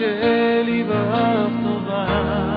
Je vais vous.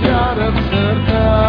tiada serta.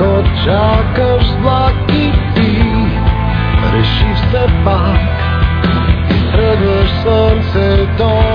Ако чакаш влак и ти реши все пак. И тръгваш слънцето.